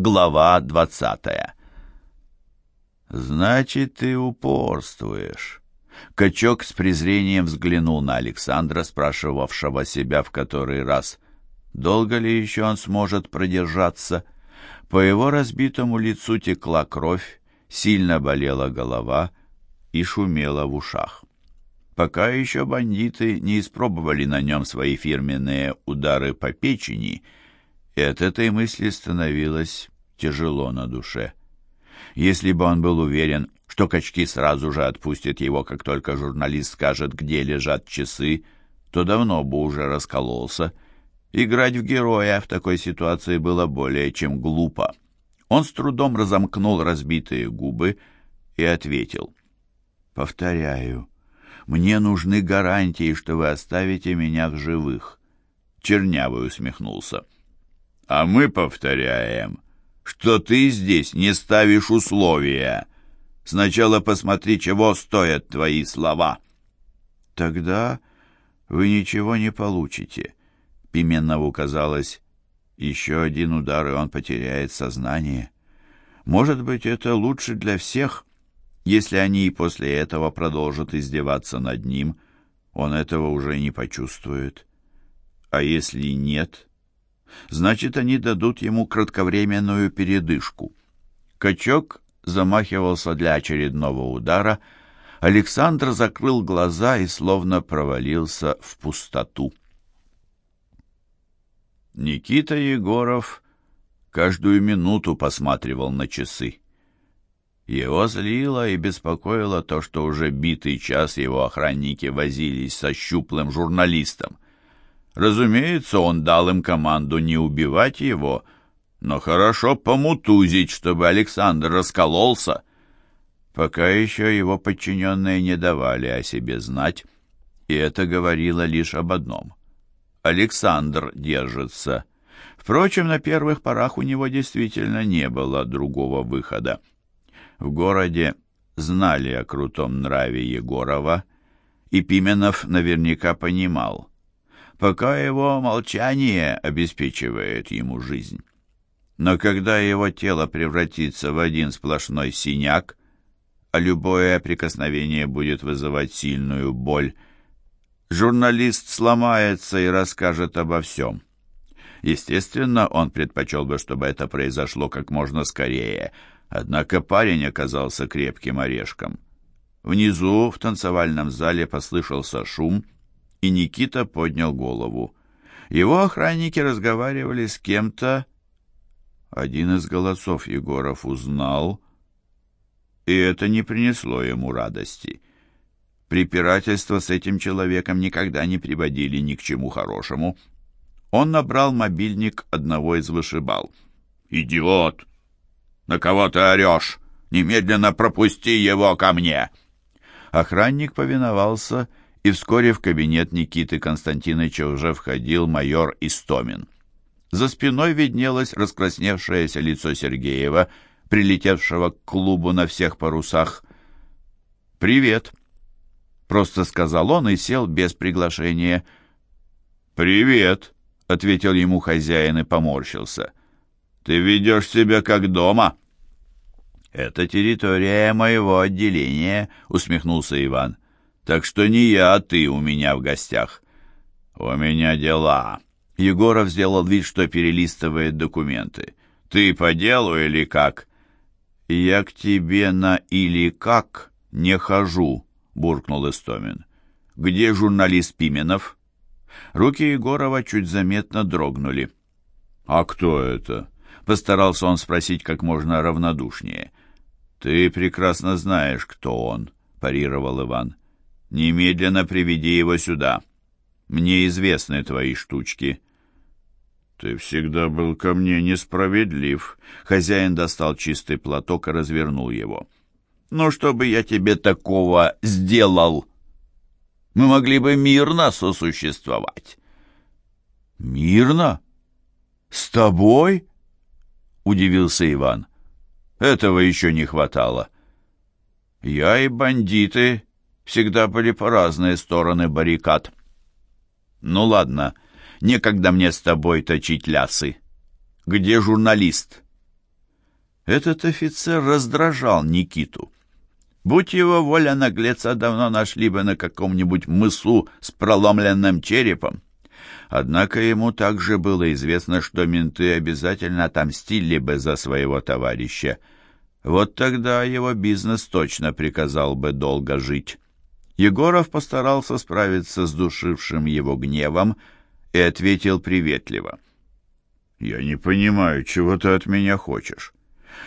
Глава двадцатая. «Значит, ты упорствуешь». Качок с презрением взглянул на Александра, спрашивавшего себя в который раз, долго ли еще он сможет продержаться. По его разбитому лицу текла кровь, сильно болела голова и шумела в ушах. Пока еще бандиты не испробовали на нем свои фирменные удары по печени — и от этой мысли становилось тяжело на душе. Если бы он был уверен, что качки сразу же отпустят его, как только журналист скажет, где лежат часы, то давно бы уже раскололся. Играть в героя в такой ситуации было более чем глупо. Он с трудом разомкнул разбитые губы и ответил. «Повторяю, мне нужны гарантии, что вы оставите меня в живых». Чернявый усмехнулся. А мы повторяем, что ты здесь не ставишь условия. Сначала посмотри, чего стоят твои слова. Тогда вы ничего не получите. Пименнову казалось, еще один удар, и он потеряет сознание. Может быть, это лучше для всех, если они и после этого продолжат издеваться над ним, он этого уже не почувствует. А если нет, значит, они дадут ему кратковременную передышку. Качок замахивался для очередного удара. Александр закрыл глаза и словно провалился в пустоту. Никита Егоров каждую минуту посматривал на часы. Его злило и беспокоило то, что уже битый час его охранники возились со щуплым журналистом. Разумеется, он дал им команду не убивать его, но хорошо помутузить, чтобы Александр раскололся. Пока еще его подчиненные не давали о себе знать, и это говорило лишь об одном. Александр держится. Впрочем, на первых порах у него действительно не было другого выхода. В городе знали о крутом нраве Егорова, и Пименов наверняка понимал, пока его молчание обеспечивает ему жизнь. Но когда его тело превратится в один сплошной синяк, а любое прикосновение будет вызывать сильную боль, журналист сломается и расскажет обо всем. Естественно, он предпочел бы, чтобы это произошло как можно скорее, однако парень оказался крепким орешком. Внизу, в танцевальном зале, послышался шум — и Никита поднял голову. Его охранники разговаривали с кем-то. Один из голосов Егоров узнал, и это не принесло ему радости. Препирательства с этим человеком никогда не приводили ни к чему хорошему. Он набрал мобильник одного из вышибал. «Идиот! На кого ты орешь? Немедленно пропусти его ко мне!» Охранник повиновался и вскоре в кабинет Никиты Константиновича уже входил майор Истомин. За спиной виднелось раскрасневшееся лицо Сергеева, прилетевшего к клубу на всех парусах. «Привет», — просто сказал он и сел без приглашения. «Привет», — ответил ему хозяин и поморщился. «Ты ведешь себя как дома». «Это территория моего отделения», — усмехнулся Иван. Так что не я, а ты у меня в гостях. У меня дела. Егоров сделал вид, что перелистывает документы. Ты по делу или как? Я к тебе на или как не хожу, буркнул Истомин. Где журналист Пименов? Руки Егорова чуть заметно дрогнули. «А кто это?» — постарался он спросить как можно равнодушнее. «Ты прекрасно знаешь, кто он», — парировал Иван. Немедленно приведи его сюда. Мне известны твои штучки». «Ты всегда был ко мне несправедлив». Хозяин достал чистый платок и развернул его. «Ну, что бы я тебе такого сделал? Мы могли бы мирно сосуществовать». «Мирно? С тобой?» — удивился Иван. «Этого еще не хватало. Я и бандиты всегда были по разные стороны баррикад. Ну ладно, некогда мне с тобой точить лясы. Где журналист? Этот офицер раздражал Никиту. Будь его воля наглеца, давно нашли бы на каком-нибудь мысу с проломленным черепом. Однако ему также было известно, что менты обязательно отомстили бы за своего товарища. Вот тогда его бизнес точно приказал бы долго жить. Егоров постарался справиться с душившим его гневом и ответил приветливо. «Я не понимаю, чего ты от меня хочешь.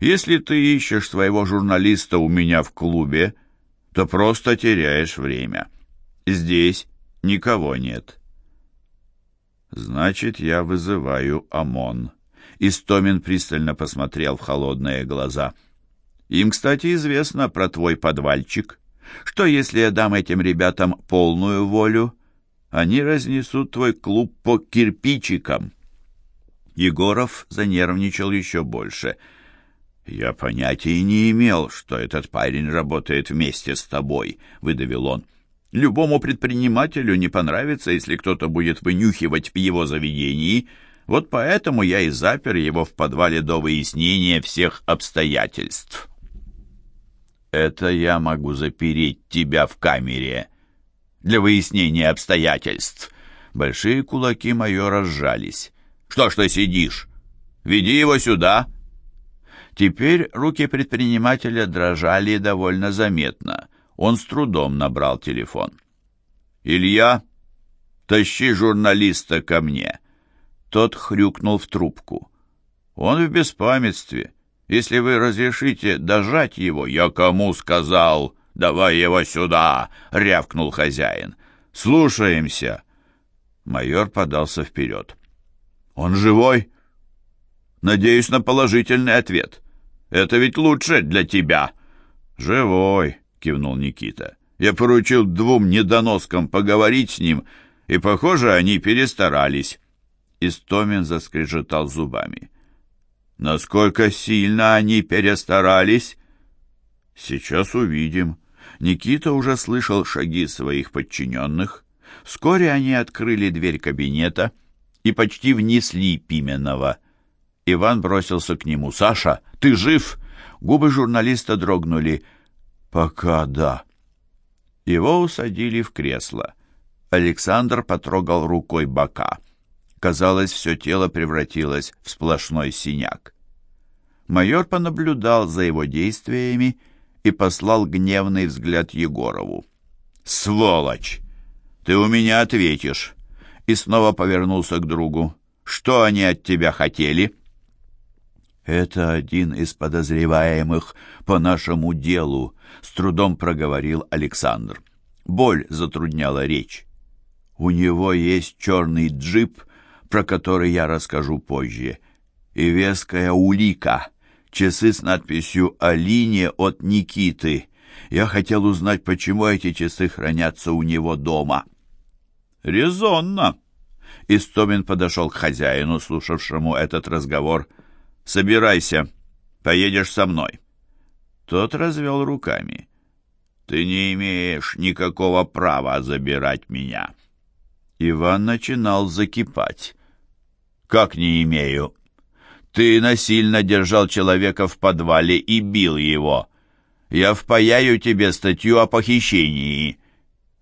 Если ты ищешь своего журналиста у меня в клубе, то просто теряешь время. Здесь никого нет». «Значит, я вызываю ОМОН». Истомин пристально посмотрел в холодные глаза. «Им, кстати, известно про твой подвальчик». Что, если я дам этим ребятам полную волю? Они разнесут твой клуб по кирпичикам. Егоров занервничал еще больше. «Я понятия не имел, что этот парень работает вместе с тобой», — выдавил он. «Любому предпринимателю не понравится, если кто-то будет вынюхивать в его заведении. Вот поэтому я и запер его в подвале до выяснения всех обстоятельств». Это я могу запереть тебя в камере для выяснения обстоятельств. Большие кулаки майора сжались. Что ж ты сидишь? Веди его сюда. Теперь руки предпринимателя дрожали довольно заметно. Он с трудом набрал телефон. «Илья, тащи журналиста ко мне». Тот хрюкнул в трубку. «Он в беспамятстве. Если вы разрешите дожать его, я кому сказал? Давай его сюда!» — рявкнул хозяин. «Слушаемся!» Майор подался вперед. «Он живой?» «Надеюсь на положительный ответ. Это ведь лучше для тебя». «Живой», — кивнул Никита. «Я поручил двум недоноскам поговорить с ним, и, похоже, они перестарались». Истомин заскрежетал зубами. Насколько сильно они перестарались? Сейчас увидим. Никита уже слышал шаги своих подчиненных. Вскоре они открыли дверь кабинета и почти внесли Пименова. Иван бросился к нему. «Саша, ты жив?» Губы журналиста дрогнули. «Пока да». Его усадили в кресло. Александр потрогал рукой бока. Казалось, все тело превратилось в сплошной синяк. Майор понаблюдал за его действиями и послал гневный взгляд Егорову. «Сволочь! Ты у меня ответишь!» И снова повернулся к другу. «Что они от тебя хотели?» «Это один из подозреваемых по нашему делу», — с трудом проговорил Александр. Боль затрудняла речь. «У него есть черный джип про который я расскажу позже, и веская улика, часы с надписью «Алине от Никиты». Я хотел узнать, почему эти часы хранятся у него дома. «Резонно!» Истомин подошел к хозяину, слушавшему этот разговор. «Собирайся, поедешь со мной». Тот развел руками. «Ты не имеешь никакого права забирать меня». Иван начинал закипать. «Как не имею?» «Ты насильно держал человека в подвале и бил его. Я впаяю тебе статью о похищении.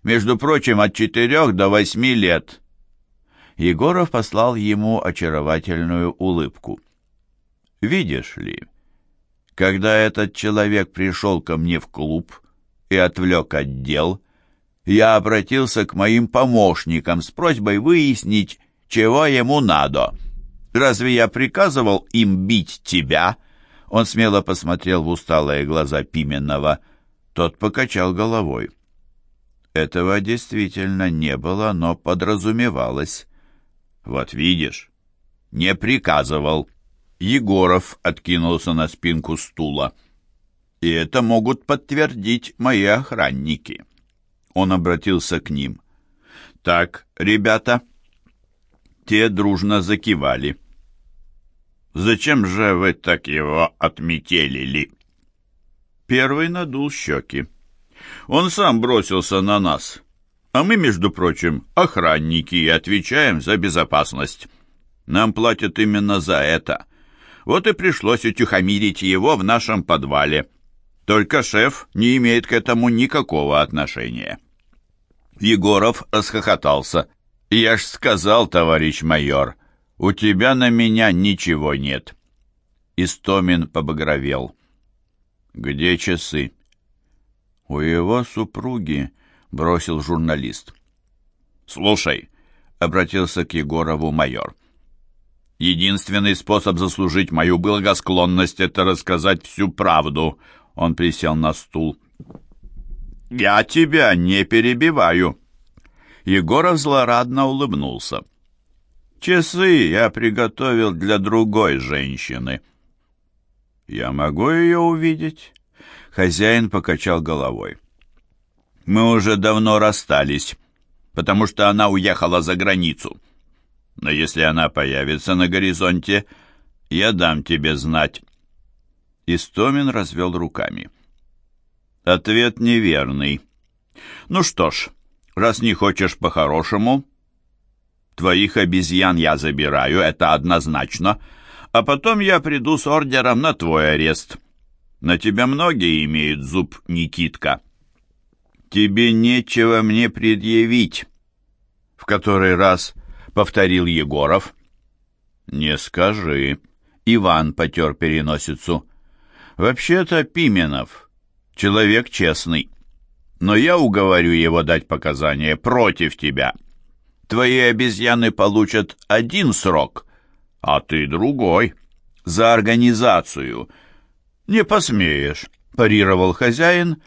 Между прочим, от четырех до восьми лет». Егоров послал ему очаровательную улыбку. «Видишь ли, когда этот человек пришел ко мне в клуб и отвлек отдел, я обратился к моим помощникам с просьбой выяснить, чего ему надо. Разве я приказывал им бить тебя?» Он смело посмотрел в усталые глаза Пименова. Тот покачал головой. Этого действительно не было, но подразумевалось. «Вот видишь, не приказывал». Егоров откинулся на спинку стула. «И это могут подтвердить мои охранники». Он обратился к ним. «Так, ребята...» Те дружно закивали. «Зачем же вы так его отметелили?» Первый надул щеки. «Он сам бросился на нас, а мы, между прочим, охранники и отвечаем за безопасность. Нам платят именно за это. Вот и пришлось утихомирить его в нашем подвале. Только шеф не имеет к этому никакого отношения. Егоров расхохотался. «Я ж сказал, товарищ майор, у тебя на меня ничего нет». Истомин побагровел. «Где часы?» «У его супруги», — бросил журналист. «Слушай», — обратился к Егорову майор, — «единственный способ заслужить мою благосклонность — это рассказать всю правду». Он присел на стул. «Я тебя не перебиваю». Егоров злорадно улыбнулся. «Часы я приготовил для другой женщины». «Я могу ее увидеть?» Хозяин покачал головой. «Мы уже давно расстались, потому что она уехала за границу. Но если она появится на горизонте, я дам тебе знать». Истомин развел руками. «Ответ неверный. Ну что ж, раз не хочешь по-хорошему, твоих обезьян я забираю, это однозначно» а потом я приду с ордером на твой арест. На тебя многие имеют зуб, Никитка. Тебе нечего мне предъявить, — в который раз повторил Егоров. Не скажи. Иван потер переносицу. Вообще-то Пименов, человек честный. Но я уговорю его дать показания против тебя. Твои обезьяны получат один срок — а ты другой. За организацию. Не посмеешь, парировал хозяин,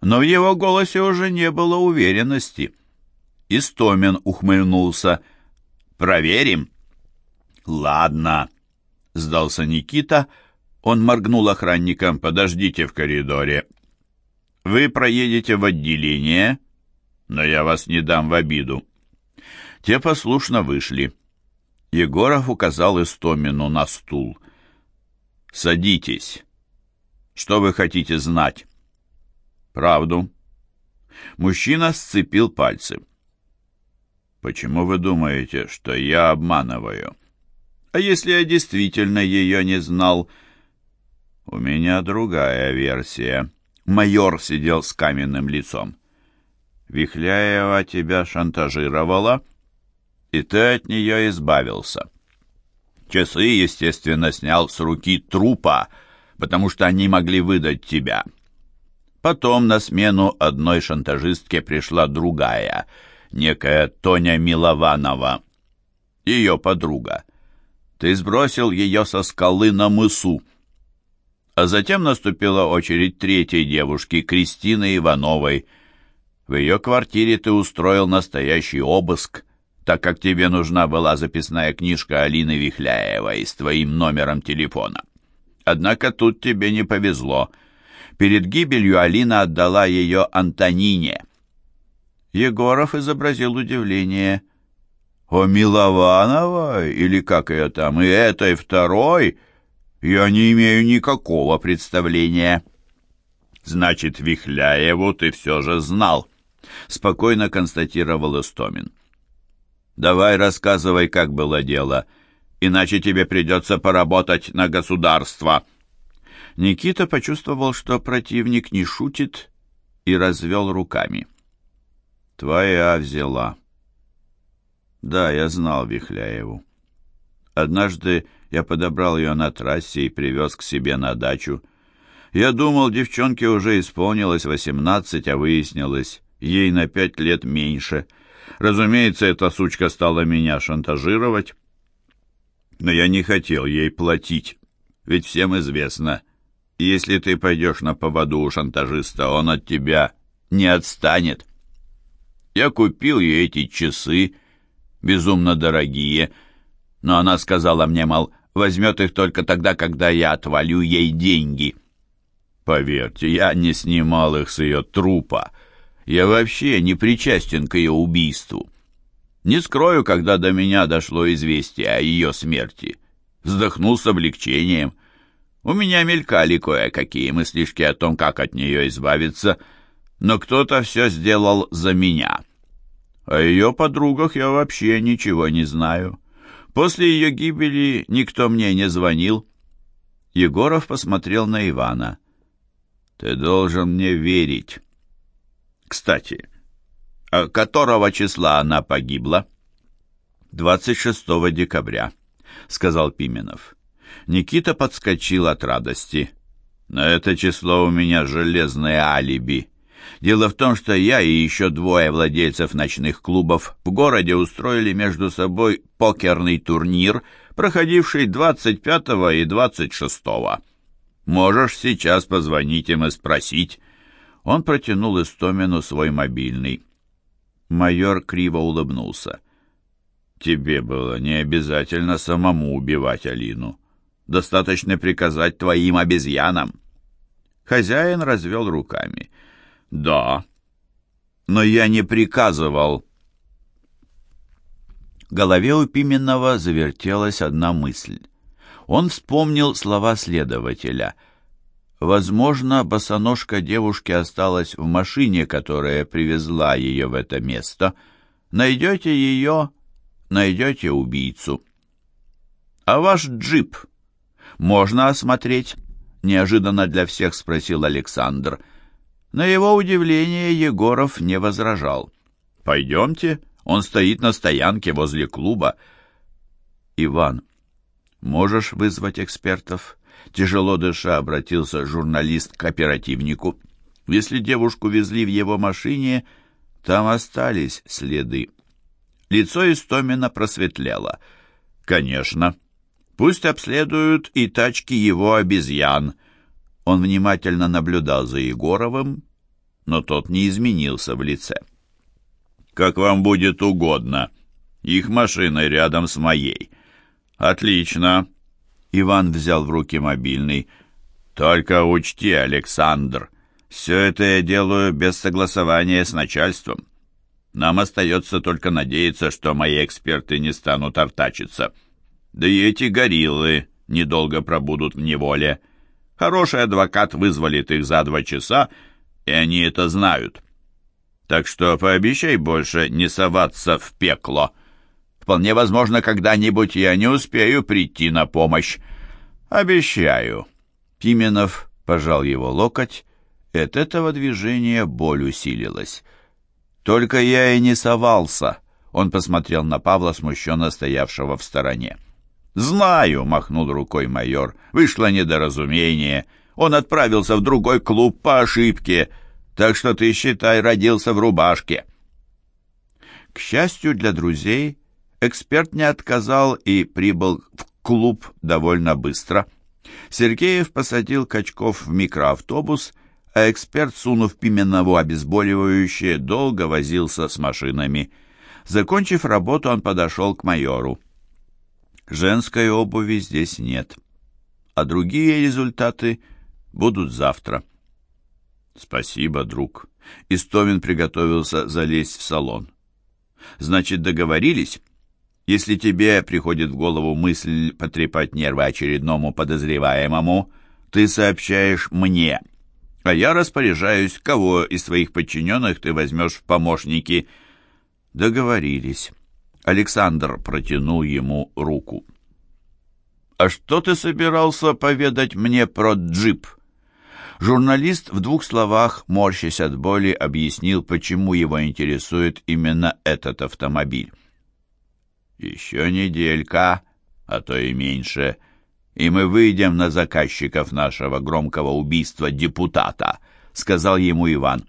но в его голосе уже не было уверенности. Истомин ухмыльнулся. «Проверим?» «Ладно», — сдался Никита. Он моргнул охранникам. «Подождите в коридоре. Вы проедете в отделение, но я вас не дам в обиду». Те послушно вышли. Егоров указал Истомину на стул. «Садитесь. Что вы хотите знать?» «Правду». Мужчина сцепил пальцы. «Почему вы думаете, что я обманываю? А если я действительно ее не знал?» «У меня другая версия». Майор сидел с каменным лицом. «Вихляева тебя шантажировала?» и ты от нее избавился. Часы, естественно, снял с руки трупа, потому что они могли выдать тебя. Потом на смену одной шантажистке пришла другая, некая Тоня Милованова, ее подруга. Ты сбросил ее со скалы на мысу. А затем наступила очередь третьей девушки, Кристины Ивановой. В ее квартире ты устроил настоящий обыск так как тебе нужна была записная книжка Алины Вихляевой с твоим номером телефона. Однако тут тебе не повезло. Перед гибелью Алина отдала ее Антонине. Егоров изобразил удивление. «О, Милованова, или как ее там, и этой второй, я не имею никакого представления». «Значит, Вихляеву ты все же знал», — спокойно констатировал Истомин. Давай рассказывай, как было дело, иначе тебе придется поработать на государство». Никита почувствовал, что противник не шутит, и развел руками. «Твоя взяла». «Да, я знал Вихляеву. Однажды я подобрал ее на трассе и привез к себе на дачу. Я думал, девчонке уже исполнилось восемнадцать, а выяснилось, ей на пять лет меньше — Разумеется, эта сучка стала меня шантажировать. Но я не хотел ей платить, ведь всем известно, если ты пойдешь на поводу у шантажиста, он от тебя не отстанет. Я купил ей эти часы, безумно дорогие, но она сказала мне, мол, возьмет их только тогда, когда я отвалю ей деньги. Поверьте, я не снимал их с ее трупа, я вообще не причастен к ее убийству. Не скрою, когда до меня дошло известие о ее смерти. Вздохнул с облегчением. У меня мелькали кое-какие мыслишки о том, как от нее избавиться, но кто-то все сделал за меня. О ее подругах я вообще ничего не знаю. После ее гибели никто мне не звонил. Егоров посмотрел на Ивана. «Ты должен мне верить. Кстати, а которого числа она погибла?» «26 декабря», — сказал Пименов. Никита подскочил от радости. «На это число у меня железное алиби. Дело в том, что я и еще двое владельцев ночных клубов в городе устроили между собой покерный турнир, проходивший 25 и 26. Можешь сейчас позвонить им и спросить». Он протянул Истомину свой мобильный. Майор криво улыбнулся. «Тебе было не обязательно самому убивать Алину. Достаточно приказать твоим обезьянам». Хозяин развел руками. «Да, но я не приказывал». В голове у Пименова завертелась одна мысль. Он вспомнил слова следователя. Возможно, босоножка девушки осталась в машине, которая привезла ее в это место. Найдете ее, найдете убийцу. «А ваш джип можно осмотреть?» — неожиданно для всех спросил Александр. На его удивление Егоров не возражал. «Пойдемте, он стоит на стоянке возле клуба». «Иван, можешь вызвать экспертов?» Тяжело дыша обратился журналист к оперативнику. «Если девушку везли в его машине, там остались следы». Лицо Истомина просветлело. «Конечно. Пусть обследуют и тачки его обезьян». Он внимательно наблюдал за Егоровым, но тот не изменился в лице. «Как вам будет угодно. Их машина рядом с моей». «Отлично». Иван взял в руки мобильный. «Только учти, Александр, все это я делаю без согласования с начальством. Нам остается только надеяться, что мои эксперты не станут артачиться. Да и эти гориллы недолго пробудут в неволе. Хороший адвокат вызволит их за два часа, и они это знают. Так что пообещай больше не соваться в пекло. Вполне возможно, когда-нибудь я не успею прийти на помощь. Обещаю. Пименов пожал его локоть, и от этого движения боль усилилась. «Только я и не совался», — он посмотрел на Павла, смущенно стоявшего в стороне. «Знаю», — махнул рукой майор, — «вышло недоразумение. Он отправился в другой клуб по ошибке, так что ты, считай, родился в рубашке». К счастью для друзей, эксперт не отказал и прибыл в клуб довольно быстро. Сергеев посадил Качков в микроавтобус — а эксперт, сунув Пименову обезболивающее, долго возился с машинами. Закончив работу, он подошел к майору. Женской обуви здесь нет, а другие результаты будут завтра. Спасибо, друг. Истомин приготовился залезть в салон. Значит, договорились? Если тебе приходит в голову мысль потрепать нервы очередному подозреваемому, ты сообщаешь мне — а я распоряжаюсь, кого из своих подчиненных ты возьмешь в помощники». Договорились. Александр протянул ему руку. «А что ты собирался поведать мне про джип?» Журналист в двух словах, морщась от боли, объяснил, почему его интересует именно этот автомобиль. «Еще неделька, а то и меньше», и мы выйдем на заказчиков нашего громкого убийства депутата», — сказал ему Иван.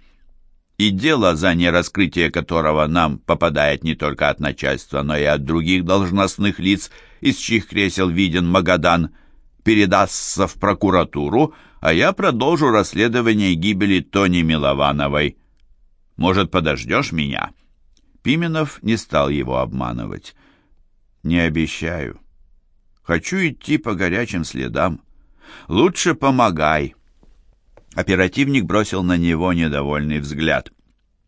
«И дело, за нераскрытие которого нам попадает не только от начальства, но и от других должностных лиц, из чьих кресел виден Магадан, передастся в прокуратуру, а я продолжу расследование гибели Тони Миловановой. Может, подождешь меня?» Пименов не стал его обманывать. «Не обещаю». Хочу идти по горячим следам. Лучше помогай. Оперативник бросил на него недовольный взгляд.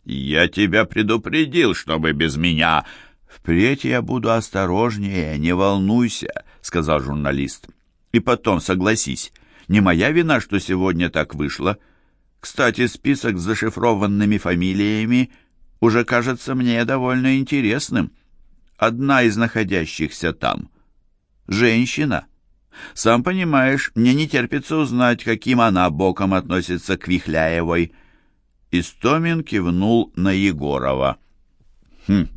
«Я тебя предупредил, чтобы без меня...» «Впредь я буду осторожнее, не волнуйся», — сказал журналист. «И потом, согласись, не моя вина, что сегодня так вышло. Кстати, список с зашифрованными фамилиями уже кажется мне довольно интересным. Одна из находящихся там — женщина. Сам понимаешь, мне не терпится узнать, каким она боком относится к Вихляевой». Истомин кивнул на Егорова. «Хм,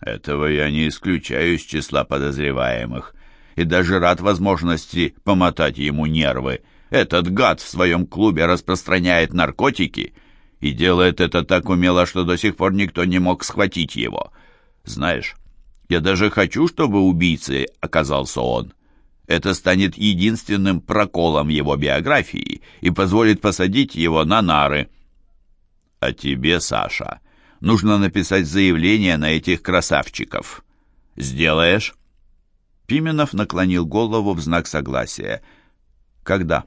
этого я не исключаю из числа подозреваемых, и даже рад возможности помотать ему нервы. Этот гад в своем клубе распространяет наркотики и делает это так умело, что до сих пор никто не мог схватить его. Знаешь, я даже хочу, чтобы убийцей оказался он. Это станет единственным проколом его биографии и позволит посадить его на нары. А тебе, Саша, нужно написать заявление на этих красавчиков. Сделаешь?» Пименов наклонил голову в знак согласия. «Когда?»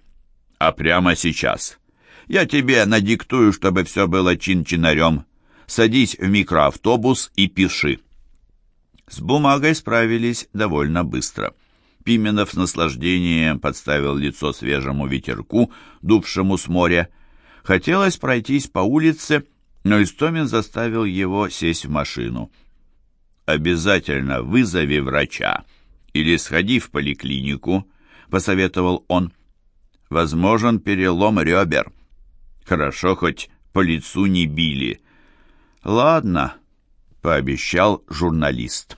«А прямо сейчас. Я тебе надиктую, чтобы все было чин-чинарем. Садись в микроавтобус и пиши». С бумагой справились довольно быстро. Пименов с наслаждением подставил лицо свежему ветерку, дувшему с моря. Хотелось пройтись по улице, но Истомин заставил его сесть в машину. «Обязательно вызови врача или сходи в поликлинику», — посоветовал он. «Возможен перелом ребер. Хорошо, хоть по лицу не били». «Ладно», — пообещал журналист.